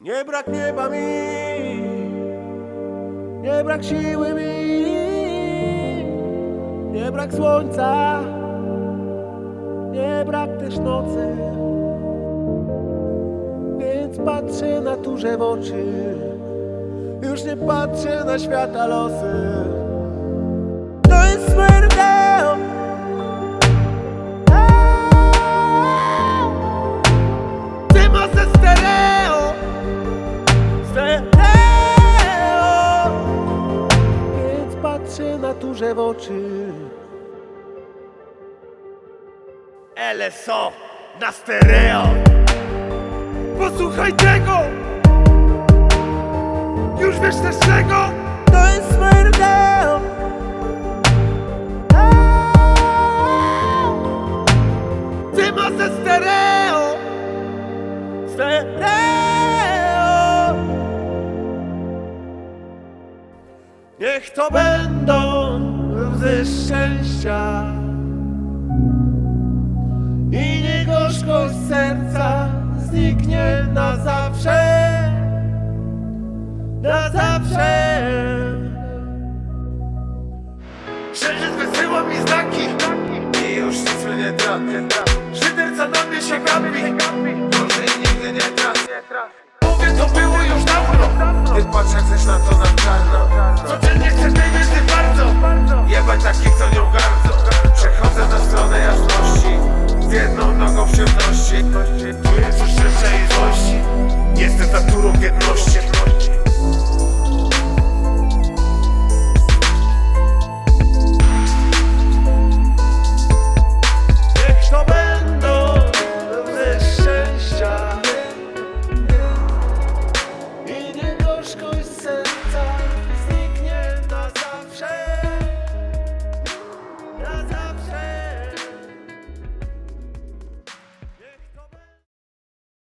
Nie brak nieba mi, nie brak siły mi, nie brak słońca, nie brak też nocy. Więc patrzę naturze w oczy, już nie patrzę na świata losy. To jest smerdeo. Ty ma ze stereo Stereo naturze w oczy. LSO na stereo. Posłuchaj tego. Już wiesz też czego? To jest smerdeo Ty ma ze stereo. Stereo. Niech to będą łzy szczęścia. I niech gorzkość serca zniknie na zawsze. Na zawsze. Księżyc wysyła mi znaki. I już nic mnie nie trafi Szyderca na mnie się gapi żywności